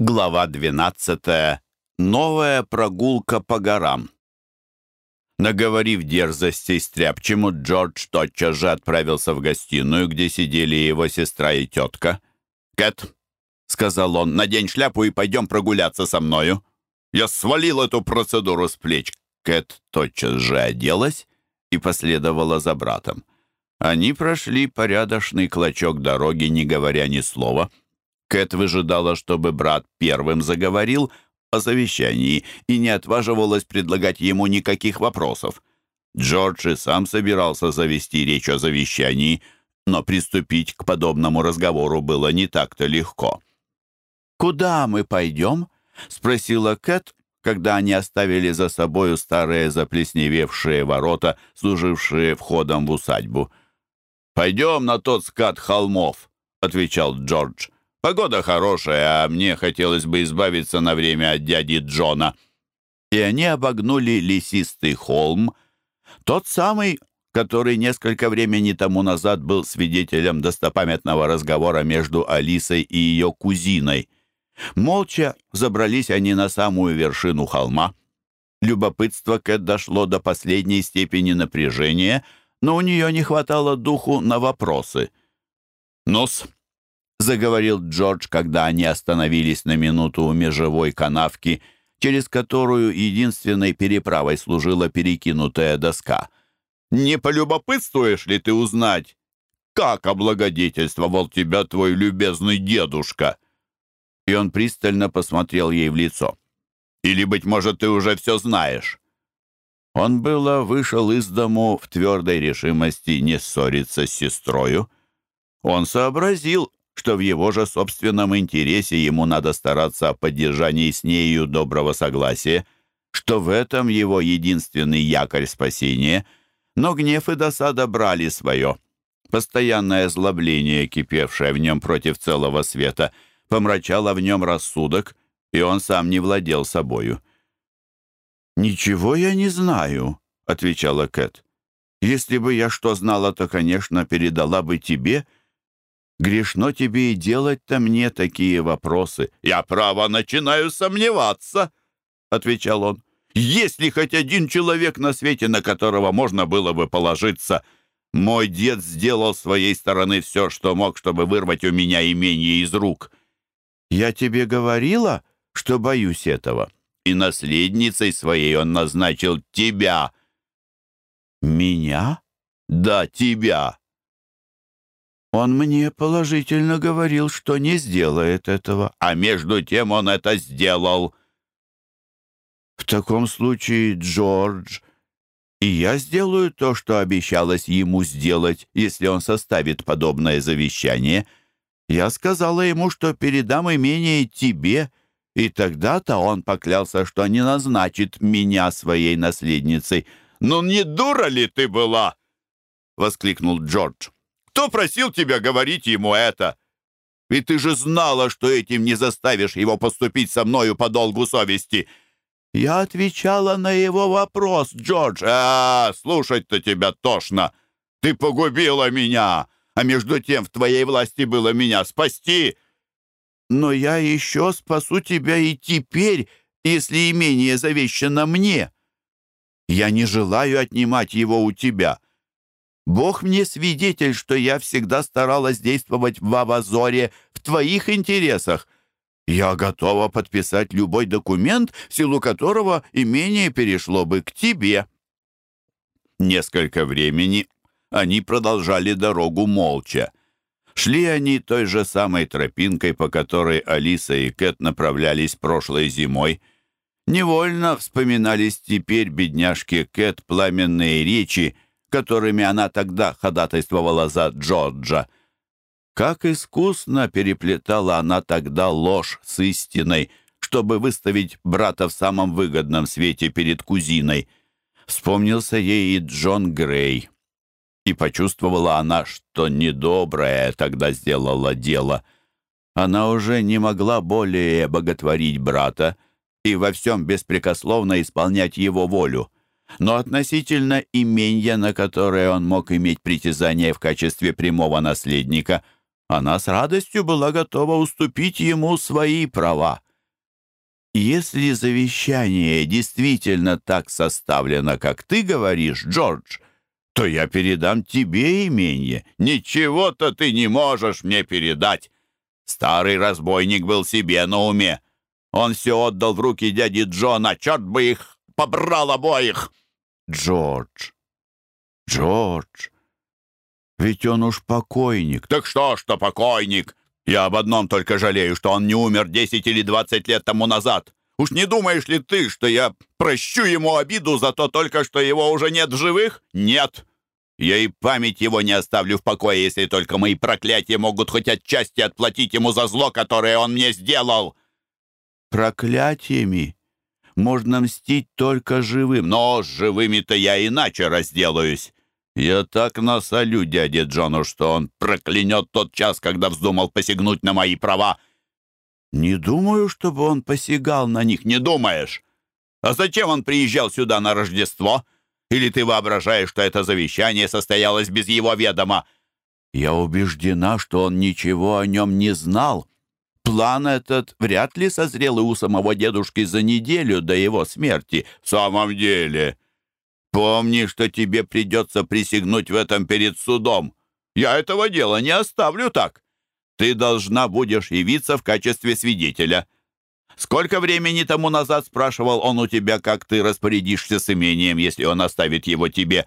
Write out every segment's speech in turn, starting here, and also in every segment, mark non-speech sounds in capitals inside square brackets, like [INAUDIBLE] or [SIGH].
Глава 12. Новая прогулка по горам. Наговорив дерзостей стряпчему, Джордж тотчас же отправился в гостиную, где сидели его сестра и тетка. «Кэт», — сказал он, — «надень шляпу и пойдем прогуляться со мною». «Я свалил эту процедуру с плеч». Кэт тотчас же оделась и последовала за братом. Они прошли порядочный клочок дороги, не говоря ни слова — Кэт выжидала, чтобы брат первым заговорил о завещании и не отваживалась предлагать ему никаких вопросов. Джордж и сам собирался завести речь о завещании, но приступить к подобному разговору было не так-то легко. «Куда мы пойдем?» — спросила Кэт, когда они оставили за собою старые заплесневевшие ворота, служившие входом в усадьбу. «Пойдем на тот скат холмов», — отвечал Джордж. Погода хорошая, а мне хотелось бы избавиться на время от дяди Джона. И они обогнули лесистый холм, тот самый, который несколько времени тому назад был свидетелем достопамятного разговора между Алисой и ее кузиной. Молча забрались они на самую вершину холма. Любопытство Кэт дошло до последней степени напряжения, но у нее не хватало духу на вопросы. «Нос, заговорил Джордж, когда они остановились на минуту у межевой канавки, через которую единственной переправой служила перекинутая доска. «Не полюбопытствуешь ли ты узнать, как облагодетельствовал тебя твой любезный дедушка?» И он пристально посмотрел ей в лицо. «Или, быть может, ты уже все знаешь?» Он было вышел из дому в твердой решимости не ссориться с сестрою. Он сообразил, что в его же собственном интересе ему надо стараться о поддержании с нею доброго согласия, что в этом его единственный якорь спасения, но гнев и досада брали свое. Постоянное озлобление, кипевшее в нем против целого света, помрачало в нем рассудок, и он сам не владел собою. «Ничего я не знаю», — отвечала Кэт. «Если бы я что знала, то, конечно, передала бы тебе», — Грешно тебе и делать-то мне такие вопросы. Я, право, начинаю сомневаться, — отвечал он. Есть ли хоть один человек на свете, на которого можно было бы положиться? Мой дед сделал с своей стороны все, что мог, чтобы вырвать у меня имение из рук. Я тебе говорила, что боюсь этого. И наследницей своей он назначил тебя. Меня? Да, тебя. Он мне положительно говорил, что не сделает этого, а между тем он это сделал. В таком случае, Джордж, и я сделаю то, что обещалось ему сделать, если он составит подобное завещание. Я сказала ему, что передам имение тебе, и тогда-то он поклялся, что не назначит меня своей наследницей. «Ну не дура ли ты была?» — воскликнул Джордж. Кто просил тебя говорить ему это? Ведь ты же знала, что этим не заставишь его поступить со мною по долгу совести. Я отвечала на его вопрос, Джордж. А, слушать-то тебя тошно. Ты погубила меня, а между тем в твоей власти было меня спасти. Но я еще спасу тебя и теперь, если имение завещано мне. Я не желаю отнимать его у тебя». Бог мне свидетель, что я всегда старалась действовать в Авазоре в твоих интересах. Я готова подписать любой документ, в силу которого имение перешло бы к тебе». Несколько времени они продолжали дорогу молча. Шли они той же самой тропинкой, по которой Алиса и Кэт направлялись прошлой зимой. которыми она тогда ходатайствовала за Джорджа. Как искусно переплетала она тогда ложь с истиной, чтобы выставить брата в самом выгодном свете перед кузиной. Вспомнился ей и Джон Грей. И почувствовала она, что недоброе тогда сделала дело. Она уже не могла более боготворить брата и во всем беспрекословно исполнять его волю — но относительно имения, на которое он мог иметь притязание в качестве прямого наследника, она с радостью была готова уступить ему свои права. «Если завещание действительно так составлено, как ты говоришь, Джордж, то я передам тебе имение. Ничего-то ты не можешь мне передать. Старый разбойник был себе на уме. Он все отдал в руки дяди Джона, черт бы их побрал обоих!» «Джордж! Джордж! Ведь он уж покойник!» «Так что, что покойник? Я об одном только жалею, что он не умер 10 или 20 лет тому назад. Уж не думаешь ли ты, что я прощу ему обиду за то только, что его уже нет в живых? Нет!» Я и память его не оставлю в покое, если только мои проклятия могут хоть отчасти отплатить ему за зло, которое он мне сделал. Проклятиями? можно мстить только живым. Но с живыми-то я иначе разделаюсь. Я так насолю дяде Джону, что он проклянет тот час, когда вздумал посягнуть на мои права. Не думаю, чтобы он посягал на них. Не думаешь? А зачем он приезжал сюда на Рождество? Или ты воображаешь, что это завещание состоялось без его ведома? Я убеждена, что он ничего о нем не знал. План этот вряд ли созрел и у самого дедушки за неделю до его смерти. В самом деле, помни, что тебе придется присягнуть в этом перед судом. Я этого дела не оставлю так. Ты должна будешь явиться в качестве свидетеля. Сколько времени тому назад спрашивал он у тебя, как ты распорядишься с имением, если он оставит его тебе?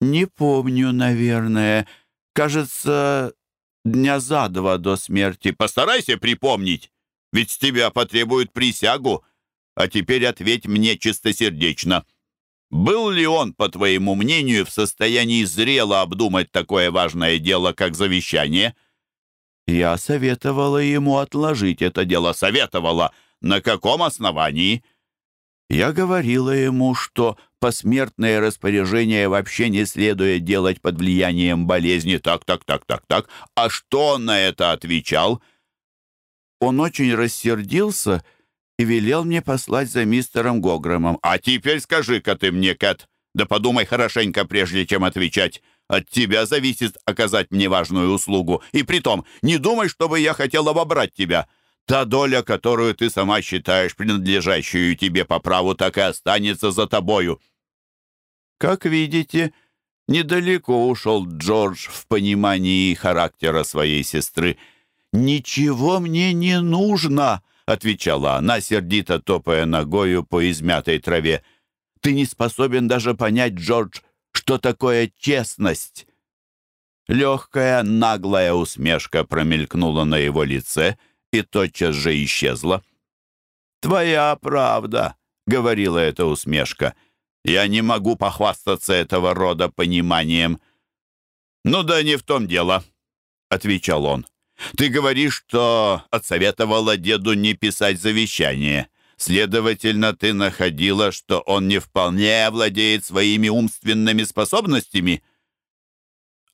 Не помню, наверное. Кажется, дня за два до смерти. Постарайся припомнить, ведь с тебя потребуют присягу. А теперь ответь мне чистосердечно. Был Я говорила ему, что посмертное распоряжение вообще не следует делать под влиянием болезни. Так, так, так, так, так. А что он на это отвечал? Он очень рассердился и велел мне послать за мистером Гограмом. «А теперь скажи-ка ты мне, Кэт, да подумай хорошенько, прежде чем отвечать». От тебя зависит оказать мне важную услугу. И притом, не думай, чтобы я хотел обобрать тебя. Та доля, которую ты сама считаешь принадлежащую тебе по праву, так и останется за тобою. Как видите, недалеко ушел Джордж в понимании характера своей сестры. «Ничего мне не нужно!» — отвечала она, сердито топая ногою по измятой траве. «Ты не способен даже понять, Джордж, что такое честность!» Легкая наглая усмешка промелькнула на его лице — и тотчас же исчезла. «Твоя правда», — говорила эта усмешка. «Я не могу похвастаться этого рода пониманием». «Ну да не в том дело», — отвечал он. «Ты говоришь, что отсоветовала деду не писать завещание. Следовательно, ты находила, что он не вполне владеет своими умственными способностями».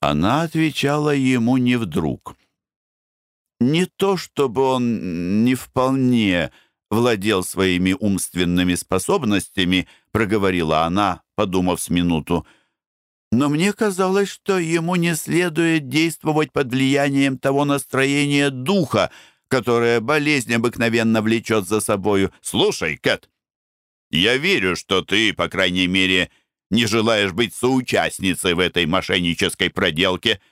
Она отвечала ему не вдруг. Не то чтобы он не вполне владел своими умственными способностями, проговорила она, подумав с минуту. Но мне казалось, что ему не следует действовать под влиянием того настроения духа, которое болезнь обыкновенно влечет за собою. Слушай, Кэт, я верю, что ты, по крайней мере, не желаешь быть соучастницей в этой мошеннической проделке —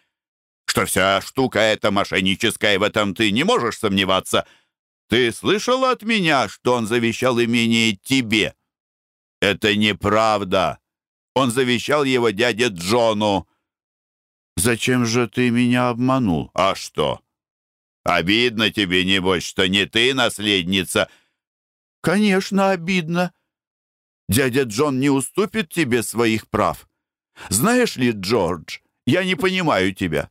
что вся штука эта мошенническая, в этом ты не можешь сомневаться. Ты слышал от меня, что он завещал имение тебе? Это неправда. Он завещал его дяде Джону. Зачем же ты меня обманул? А что? Обидно тебе, небось, что не ты наследница. Конечно, обидно. Дядя Джон не уступит тебе своих прав. Знаешь ли, Джордж, я не понимаю тебя.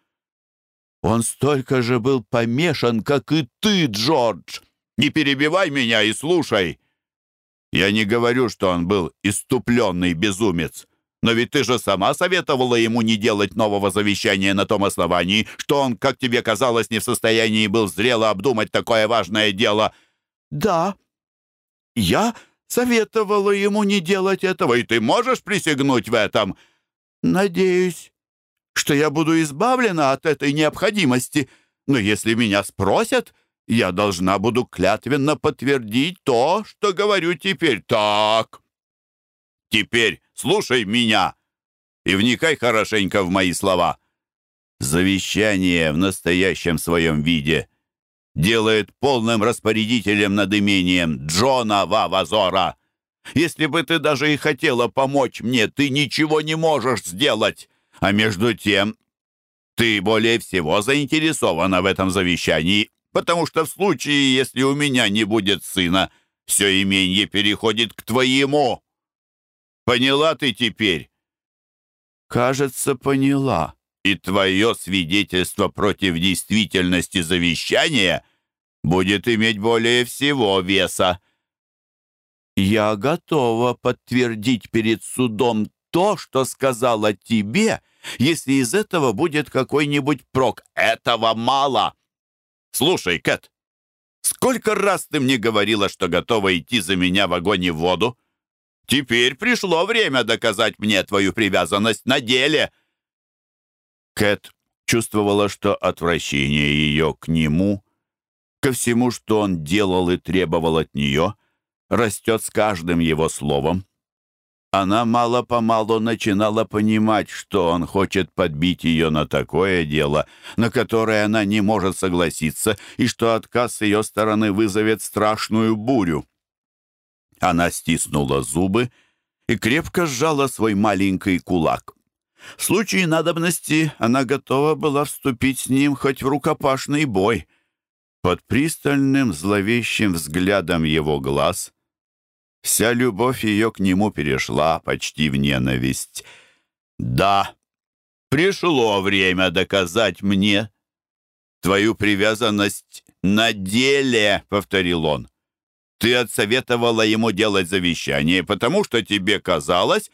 ты все это делаешь? Тут и понимать тебе нечего. Слушай только меня. Имение оставлено что я буду избавлена от этой необходимости. Но если меня спросят, я должна буду клятвенно подтвердить то, что говорю теперь. Так, теперь слушай меня и вникай хорошенько в мои слова. Завещание в настоящем своем виде делает полным распорядителем над имением Джона Вавазора. Если бы ты даже и хотела помочь мне, ты ничего не можешь сделать. А между тем, ты более всего заинтересована в этом завещании, потому что в случае, если у меня не будет сына, все имение переходит к твоему. Поняла ты теперь? Кажется, поняла. И твое свидетельство против действительности завещания будет иметь более всего веса. Я готова подтвердить перед судом то, что сказала тебе, если из этого будет какой-нибудь прок. Этого мало. Слушай, Кэт, сколько раз ты мне говорила, что готова идти за меня в огонь и в воду? Теперь пришло время доказать мне твою привязанность на деле. Кэт чувствовала, что отвращение ее к нему, ко всему, Она мало-помалу начинала понимать, что он хочет подбить ее на такое дело, на которое она не может согласиться, и что отказ с ее стороны вызовет страшную бурю. Она стиснула зубы и крепко сжала свой маленький кулак. В случае надобности она готова была вступить с ним хоть в рукопашный бой. Под пристальным зловещим взглядом его глаз — Вся любовь ее к нему перешла почти в ненависть. «Да, пришло время доказать мне твою привязанность на деле», — повторил он. «Ты отсоветовала ему делать завещание, потому что тебе казалось,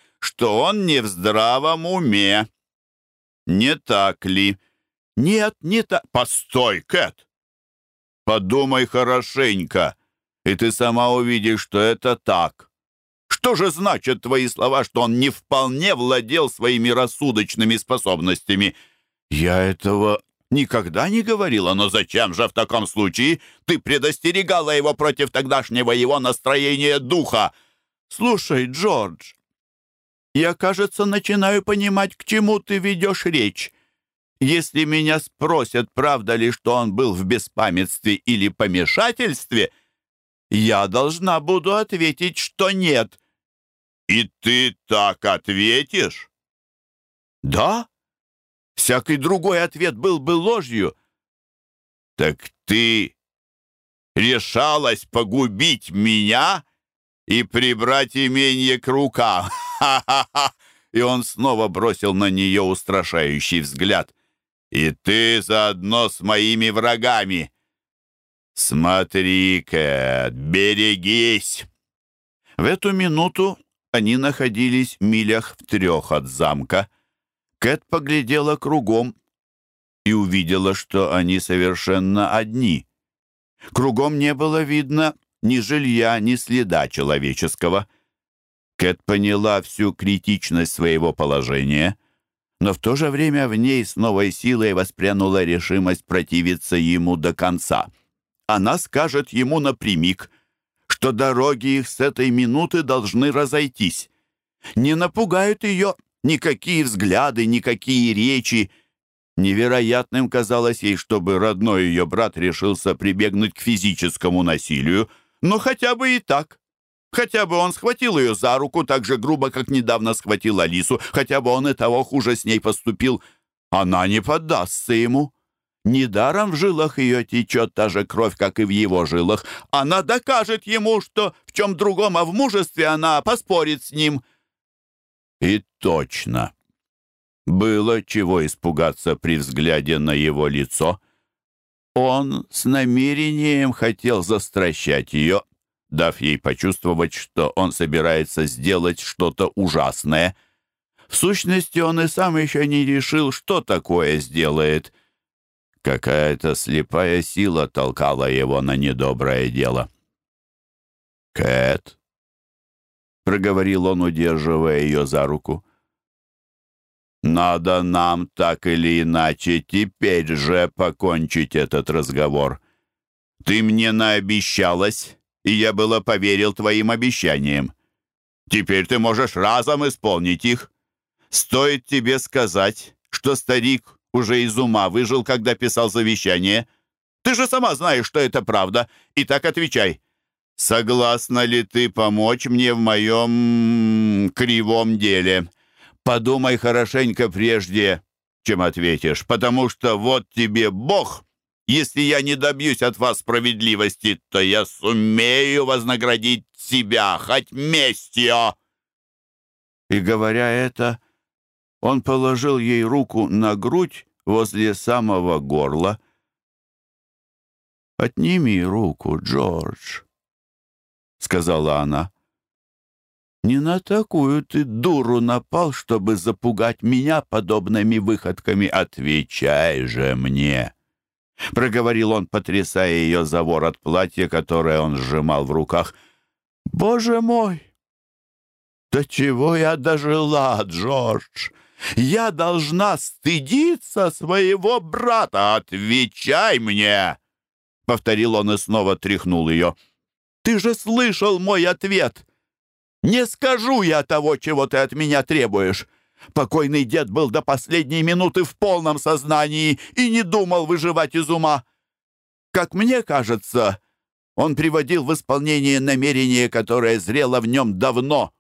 И ты ты ты сама увидишь, что Что что это так. же же твои слова, он не не вполне владел своими рассудочными способностями? Я я этого никогда говорила, но зачем в таком случае предостерегала его его против тогдашнего настроения духа? Слушай, Джордж, кажется начинаю понимать, к чему ведешь речь. Если меня спросят, правда ли, что он был в беспамятстве или помешательстве, я должна буду ответить, что нет». «И ты так ответишь?» «Да. Всякий другой ответ был бы ложью». «Так ты решалась погубить меня и прибрать имение к рукам. Ха-ха-ха!» И он снова бросил на нее устрашающий взгляд. «И ты заодно с моими врагами. «Смотри, Кэт, берегись!» В эту минуту они находились в милях в трех от замка. Кэт поглядела кругом и увидела, что они совершенно одни. Кругом не было видно ни жилья, ни следа человеческого. Кэт поняла всю критичность своего положения, но в то же время в ней с новой силой воспрянула решимость противиться ему до конца — она скажет ему напрямик, что дороги их с этой минуты должны разойтись. Не напугают ее никакие взгляды, никакие речи. Невероятным казалось ей, чтобы родной ее брат решился прибегнуть к физическому насилию, но хотя бы и так. Хотя бы он схватил ее за руку так же грубо, как недавно схватил Алису, хотя бы он Недаром в жилах ее течет та же кровь, как и в его жилах. Она докажет ему, что в чем другом, а в мужестве она поспорит с ним. И точно. Было чего испугаться при взгляде на его лицо. Он с намерением хотел застращать ее, дав ей почувствовать, что он собирается сделать что-то ужасное. В сущности, он и сам еще не решил, что такое сделает — Какая-то слепая сила толкала его на недоброе дело. «Кэт!» — проговорил он, удерживая ее за руку. «Надо нам так или иначе теперь же покончить этот разговор. Ты мне наобещалась, и я было поверил твоим обещаниям. Теперь ты можешь разом исполнить их. Стоит тебе сказать, что старик уже из ума выжил, когда писал завещание. Ты же сама знаешь, что это правда. и так отвечай. Согласна ли ты помочь мне в моем кривом деле? Подумай хорошенько прежде, чем ответишь, потому что вот тебе Бог. Если я не добьюсь от вас справедливости, то я сумею вознаградить себя хоть местью. И говоря это, он положил ей руку на грудь возле самого горла. «Отними руку, Джордж», — сказала она. «Не на такую ты дуру напал, чтобы запугать меня подобными выходками. Отвечай же мне!» Проговорил он, потрясая ее за ворот платья, которое он сжимал в руках. «Боже мой! До чего я дожила, Джордж!» Я должна стыдиться своего брата. Отвечай мне!» Повторил он и снова тряхнул ее. «Ты же слышал мой ответ! Не скажу я того, чего ты от меня требуешь!» Покойный дед был до последней минуты в полном сознании и не думал выживать из ума. Как мне кажется, он приводил в исполнение намерение, которое зрело в нем давно —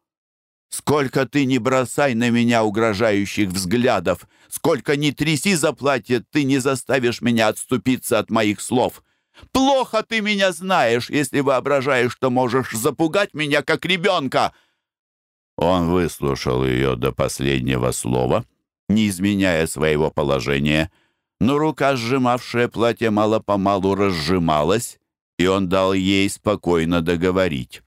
Сколько ты не бросай на меня угрожающих взглядов, сколько не тряси за платье, ты не заставишь меня отступиться от моих слов. Плохо ты меня знаешь, если воображаешь, что можешь запугать меня, как ребенка». Он выслушал ее до последнего слова, не изменяя своего положения, но рука, сжимавшая платье, мало-помалу разжималась, и он дал ей спокойно договорить.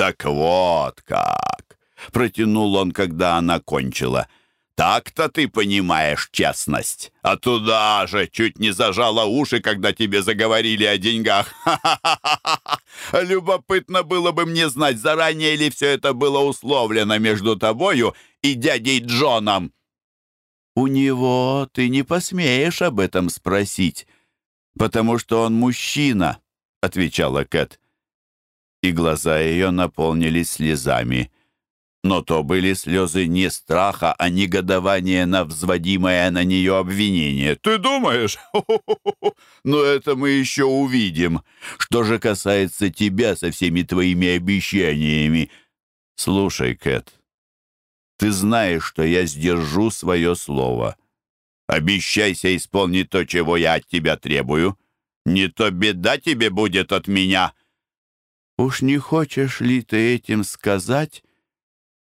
«Так вот как!» — протянул он, когда она кончила. «Так-то ты понимаешь честность. А туда же чуть не зажала уши, когда тебе заговорили о деньгах. Ха-ха-ха! [LAUGHS] ха Любопытно было бы мне знать, заранее ли все это было условлено между тобою и дядей Джоном». «У него ты не посмеешь об этом спросить, потому что он мужчина», — отвечала Кэт и глаза ее наполнились слезами. Но то были слезы не страха, а негодования на взводимое на нее обвинение. «Ты думаешь? [LAUGHS] Но это мы еще увидим. Что же касается тебя со всеми твоими обещаниями? Слушай, Кэт, ты знаешь, что я сдержу свое слово. Обещайся исполнить то, чего я от тебя требую. Не то беда тебе будет от меня» уж не хочешь ли ты этим сказать,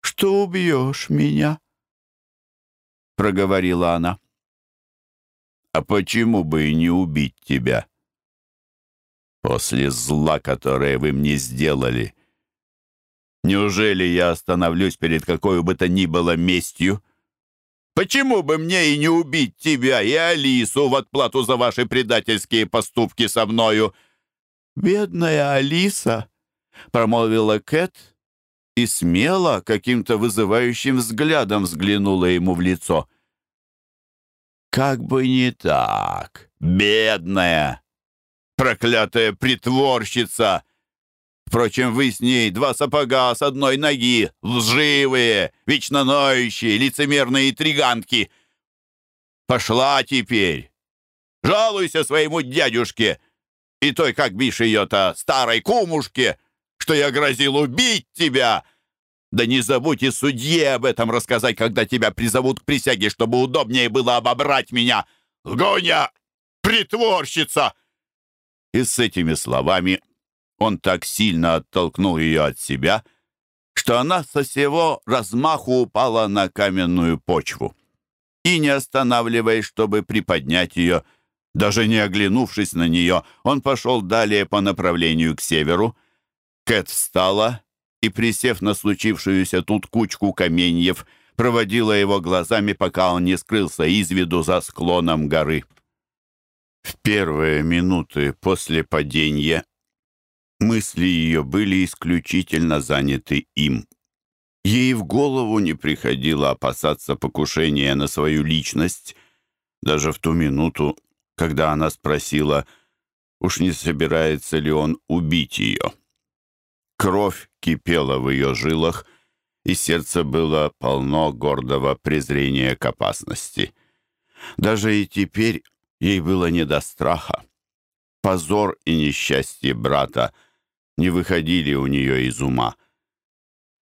что убьешь меня?» Проговорила она. «А почему бы и не убить тебя? После зла, которое вы мне сделали, неужели я остановлюсь перед какой бы то ни было местью? Почему бы мне и не убить тебя и Алису в отплату за ваши предательские поступки со мною?» «Бедная Алиса!» промолвила Кэт и смело, каким-то вызывающим взглядом взглянула ему в лицо. «Как бы не так, бедная, проклятая притворщица! Впрочем, вы с ней два сапога с одной ноги, лживые, вечно ноющие, лицемерные триганки! Пошла теперь! Жалуйся своему дядюшке!» и той, как бишь ее-то, старой кумушке, что я грозил убить тебя. Да не забудь и судье об этом рассказать, когда тебя призовут к присяге, чтобы удобнее было обобрать меня. Гоня, притворщица!» И с этими словами он так сильно оттолкнул ее от себя, что она со всего размаху упала на каменную почву. И не останавливаясь, чтобы приподнять ее, даже не оглянувшись на нее, он пошел далее по направлению к северу, Кэт встала и, присев на случившуюся тут кучку каменьев, проводила его глазами, пока он не скрылся из виду за склоном горы. В первые минуты после падения мысли ее были исключительно заняты им. Ей в голову не приходило опасаться покушения на свою личность, даже в ту минуту, когда она спросила, уж не собирается ли он убить ее. Кровь кипела в ее жилах, и сердце было полно гордого презрения к опасности. Даже и теперь ей было не до страха. Позор и несчастье брата не выходили у нее из ума.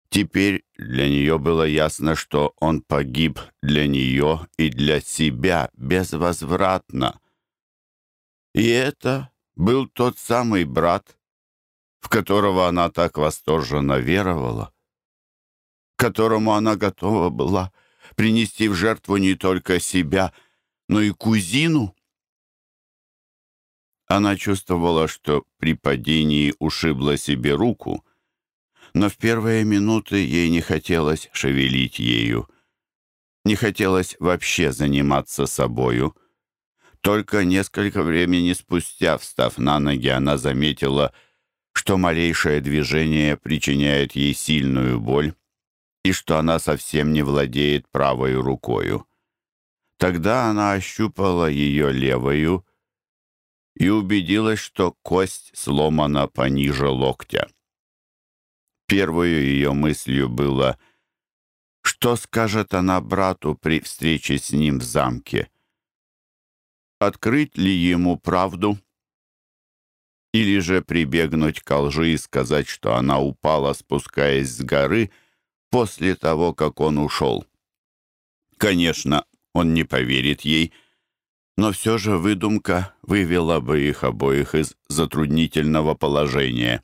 Теперь для нее было ясно, что он погиб для нее и для себя безвозвратно. И это был тот самый брат, в которого она так восторженно веровала, которому она готова была принести в жертву не только себя, но и кузину. Она чувствовала, что при падении ушибла себе руку, но в первые минуты ей не хотелось шевелить ею, не хотелось вообще заниматься собою — только несколько времени спустя, встав на ноги, она заметила, что малейшее движение причиняет ей сильную боль и что она совсем не владеет правой рукою. Тогда она ощупала ее левою и убедилась, что кость сломана пониже локтя. Первую ее мыслью было, что скажет она брату при встрече с ним в или же прибегнуть к лжи и сказать, что она упала, спускаясь с горы, после того, как он ушел. Конечно, он не поверит ей, но все же выдумка вывела бы их обоих из затруднительного положения.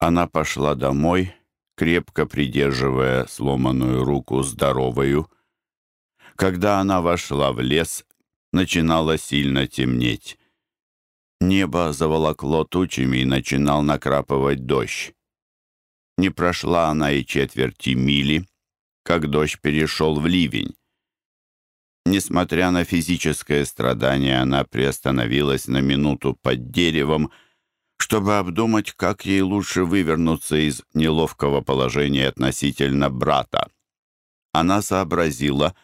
Она пошла домой, крепко придерживая сломанную руку здоровою. Когда она вошла в лес, начинало сильно темнеть. Небо заволокло тучами и начинал накрапывать дождь. Не прошла она и четверти мили, как дождь перешел в ливень. Несмотря на физическое страдание, она приостановилась на минуту под деревом, чтобы обдумать, как ей лучше вывернуться из неловкого положения относительно брата. Она сообразила,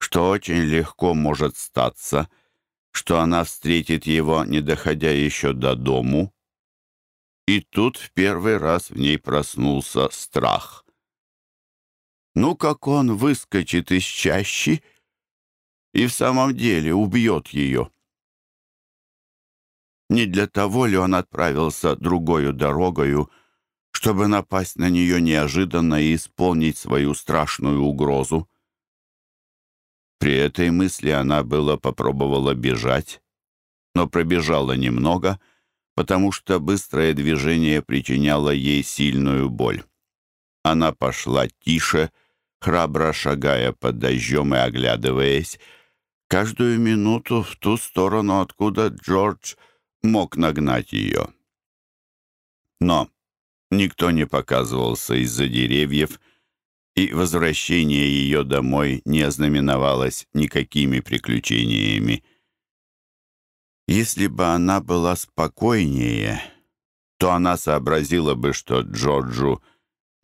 что очень легко может статься — что она встретит его, не доходя еще до дому. И тут в первый раз в ней проснулся страх. Ну, как он выскочит из чащи и в самом деле убьет ее. Не для того ли он отправился другою дорогою, чтобы напасть на нее неожиданно и исполнить свою страшную угрозу? При этой мысли она было попробовала бежать, но пробежала немного, потому что быстрое движение причиняло ей сильную боль. Она пошла тише, храбро шагая под дождем и оглядываясь, каждую минуту в ту сторону, откуда Джордж мог нагнать ее. Но никто не показывался из-за деревьев, и возвращение ее домой не ознаменовалось никакими приключениями. Если бы она была спокойнее, то она сообразила бы, что Джорджу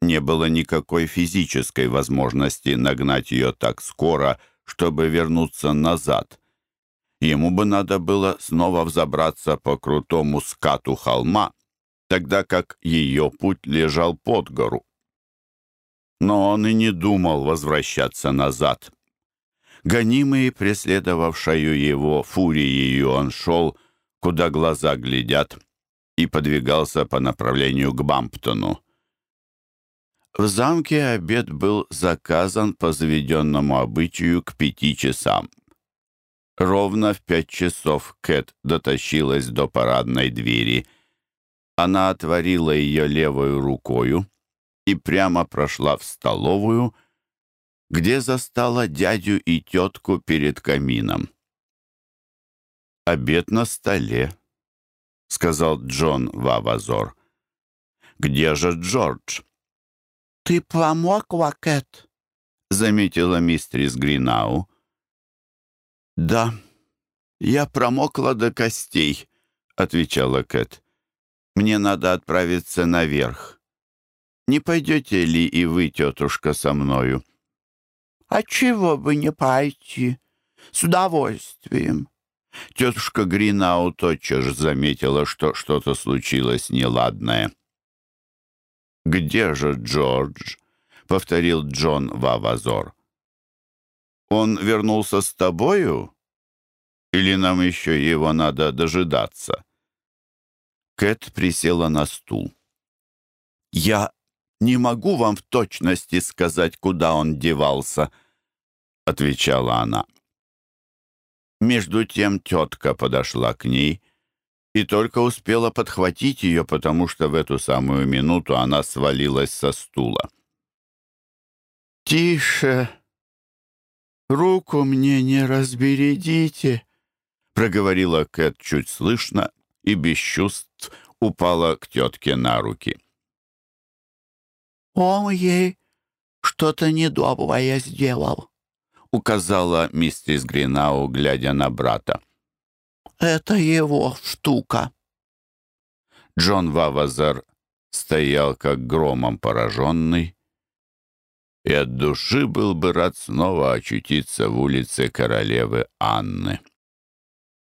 не было никакой физической возможности нагнать ее так скоро, чтобы вернуться назад. Ему бы надо было снова взобраться по крутому скату холма, тогда как ее путь лежал под гору. но он и не думал возвращаться назад. Гонимый, преследовавшую его фурией, он шел, куда глаза глядят, и подвигался по направлению к Бамптону. В замке обед был заказан по заведенному обычаю к пяти часам. Ровно в пять часов Кэт дотащилась до парадной двери. Она отворила ее левой рукою, и прямо прошла в столовую, где застала дядю и тетку перед камином. «Обед на столе», — сказал Джон Вавазор. «Где же Джордж?» «Ты помог, Вакет?» — заметила мистерис Гринау. «Да, я промокла до костей», — отвечала Кэт. «Мне надо отправиться наверх». Не пойдете ли и вы, тетушка, со мною?» «А чего бы не пойти? С удовольствием». Тетушка Гринау тотчас заметила, что что-то случилось неладное. «Где же Джордж?» — повторил Джон Вавазор. «Он вернулся с тобою? Или нам еще его надо дожидаться?» Кэт присела на стул. «Я не могу вам в точности сказать, куда он девался», — отвечала она. Между тем тетка подошла к ней и только успела подхватить ее, потому что в эту самую минуту она свалилась со стула. «Тише! Руку мне не разбередите!» — проговорила Кэт чуть слышно и без чувств упала к тетке на руки. Он ей! Что-то недоброе сделал!» — указала миссис Гринау, глядя на брата. «Это его штука!» Джон Вавазар стоял как громом пораженный и от души был бы рад снова очутиться в улице королевы Анны.